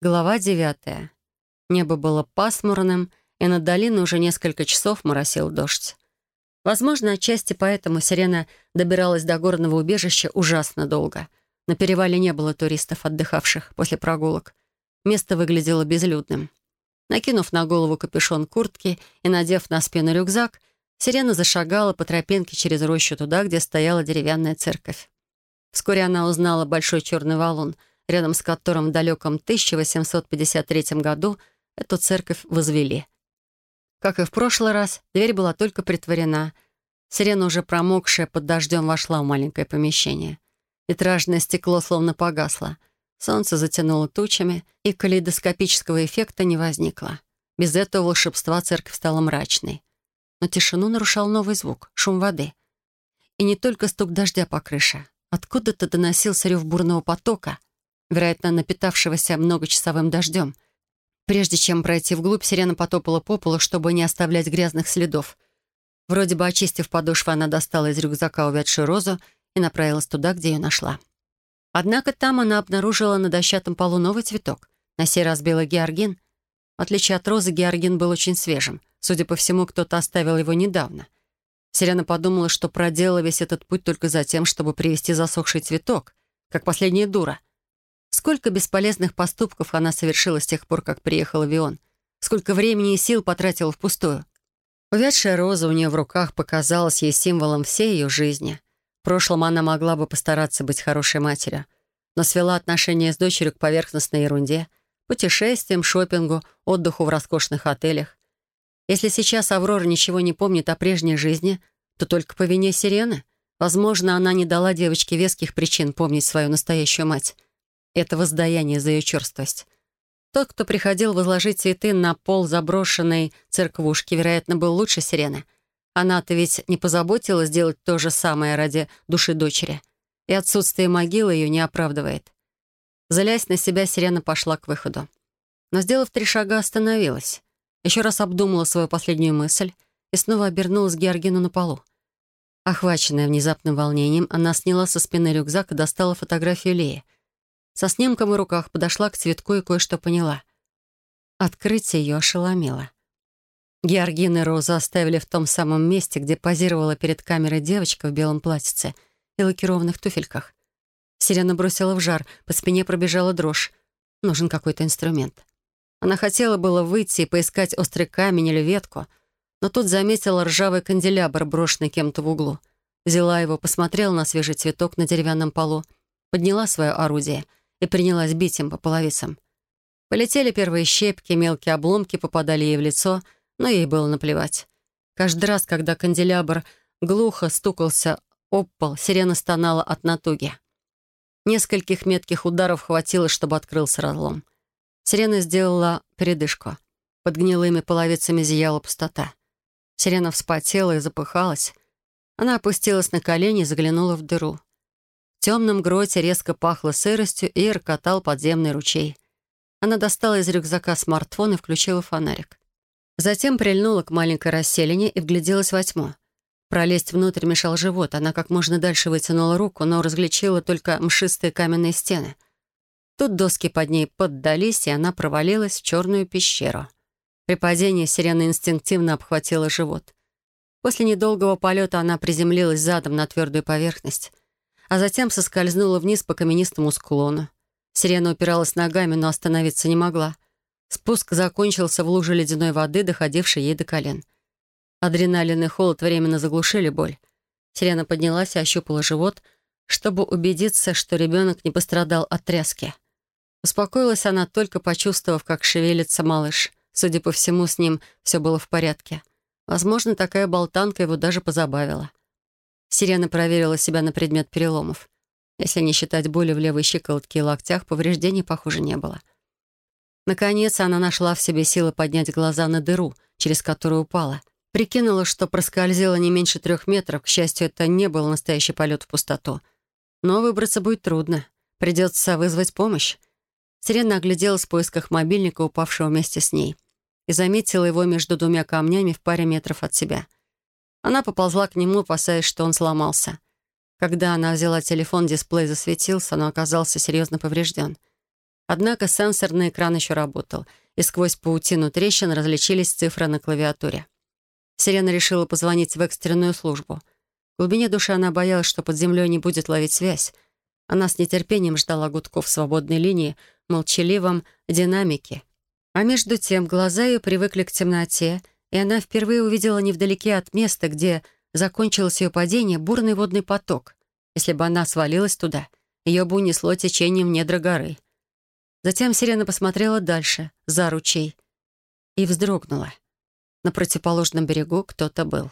Глава девятая. Небо было пасмурным, и над долиной уже несколько часов моросил дождь. Возможно, отчасти поэтому сирена добиралась до горного убежища ужасно долго. На перевале не было туристов, отдыхавших после прогулок. Место выглядело безлюдным. Накинув на голову капюшон куртки и надев на спину рюкзак, сирена зашагала по тропинке через рощу туда, где стояла деревянная церковь. Вскоре она узнала большой черный валун — рядом с которым в далеком 1853 году эту церковь возвели. Как и в прошлый раз, дверь была только притворена. Сирена, уже промокшая под дождем, вошла в маленькое помещение. Витражное стекло словно погасло. Солнце затянуло тучами, и калейдоскопического эффекта не возникло. Без этого волшебства церковь стала мрачной. Но тишину нарушал новый звук — шум воды. И не только стук дождя по крыше. Откуда-то доносился рев бурного потока — вероятно, напитавшегося многочасовым дождем. Прежде чем пройти вглубь, сирена потопала по полу, чтобы не оставлять грязных следов. Вроде бы очистив подошву, она достала из рюкзака увядшую розу и направилась туда, где ее нашла. Однако там она обнаружила на дощатом полу новый цветок, на сей раз белый георгин. В отличие от розы, георгин был очень свежим. Судя по всему, кто-то оставил его недавно. Сирена подумала, что проделала весь этот путь только за тем, чтобы привезти засохший цветок, как последняя дура — Сколько бесполезных поступков она совершила с тех пор, как приехала в Вион. Сколько времени и сил потратила впустую. Увядшая роза у нее в руках показалась ей символом всей ее жизни. В прошлом она могла бы постараться быть хорошей матерью, но свела отношения с дочерью к поверхностной ерунде, путешествиям, шопингу, отдыху в роскошных отелях. Если сейчас Аврора ничего не помнит о прежней жизни, то только по вине Сирены. Возможно, она не дала девочке веских причин помнить свою настоящую мать это воздаяние за ее черствость. Тот, кто приходил возложить цветы на пол заброшенной церквушки, вероятно, был лучше сирены. Она-то ведь не позаботилась сделать то же самое ради души дочери. И отсутствие могилы ее не оправдывает. Залясь на себя, сирена пошла к выходу. Но, сделав три шага, остановилась. Еще раз обдумала свою последнюю мысль и снова обернулась к Георгину на полу. Охваченная внезапным волнением, она сняла со спины рюкзак и достала фотографию Леи — со снимком в руках подошла к цветку и кое-что поняла. Открытие ее ошеломило. Георгин и Розу оставили в том самом месте, где позировала перед камерой девочка в белом платьице и лакированных туфельках. Сирена бросила в жар, по спине пробежала дрожь. Нужен какой-то инструмент. Она хотела было выйти и поискать острый камень или ветку, но тут заметила ржавый канделябр, брошенный кем-то в углу. Взяла его, посмотрела на свежий цветок на деревянном полу, подняла свое орудие — и принялась бить им по половицам. Полетели первые щепки, мелкие обломки попадали ей в лицо, но ей было наплевать. Каждый раз, когда канделябр глухо стукался об пол, сирена стонала от натуги. Нескольких метких ударов хватило, чтобы открылся разлом. Сирена сделала передышку. Под гнилыми половицами зияла пустота. Сирена вспотела и запыхалась. Она опустилась на колени и заглянула в дыру. Темном гроте резко пахло сыростью и ркотал подземный ручей. Она достала из рюкзака смартфон и включила фонарик. Затем прильнула к маленькой расселине и вгляделась во тьму. Пролезть внутрь мешал живот. Она как можно дальше вытянула руку, но различила только мшистые каменные стены. Тут доски под ней поддались, и она провалилась в черную пещеру. При падении сирена инстинктивно обхватила живот. После недолгого полета она приземлилась задом на твердую поверхность а затем соскользнула вниз по каменистому склону. Сирена упиралась ногами, но остановиться не могла. Спуск закончился в луже ледяной воды, доходившей ей до колен. Адреналин и холод временно заглушили боль. Сирена поднялась и ощупала живот, чтобы убедиться, что ребенок не пострадал от тряски. Успокоилась она, только почувствовав, как шевелится малыш. Судя по всему, с ним все было в порядке. Возможно, такая болтанка его даже позабавила. Сирена проверила себя на предмет переломов. Если не считать боли в левой щиколотке и локтях, повреждений, похоже, не было. Наконец, она нашла в себе силы поднять глаза на дыру, через которую упала. Прикинула, что проскользила не меньше трех метров. К счастью, это не был настоящий полет в пустоту. Но выбраться будет трудно. Придется вызвать помощь. Сирена огляделась в поисках мобильника, упавшего вместе с ней, и заметила его между двумя камнями в паре метров от себя — она поползла к нему, опасаясь, что он сломался. Когда она взяла телефон, дисплей засветился, но оказался серьезно поврежден. Однако сенсорный экран еще работал, и сквозь паутину трещин различились цифры на клавиатуре. Сирена решила позвонить в экстренную службу. В глубине души она боялась, что под землей не будет ловить связь. Она с нетерпением ждала гудков свободной линии, молчаливом динамике. А между тем глаза ее привыкли к темноте, и она впервые увидела невдалеке от места, где закончилось ее падение, бурный водный поток. Если бы она свалилась туда, ее бы унесло течением недра горы. Затем сирена посмотрела дальше, за ручей, и вздрогнула. На противоположном берегу кто-то был.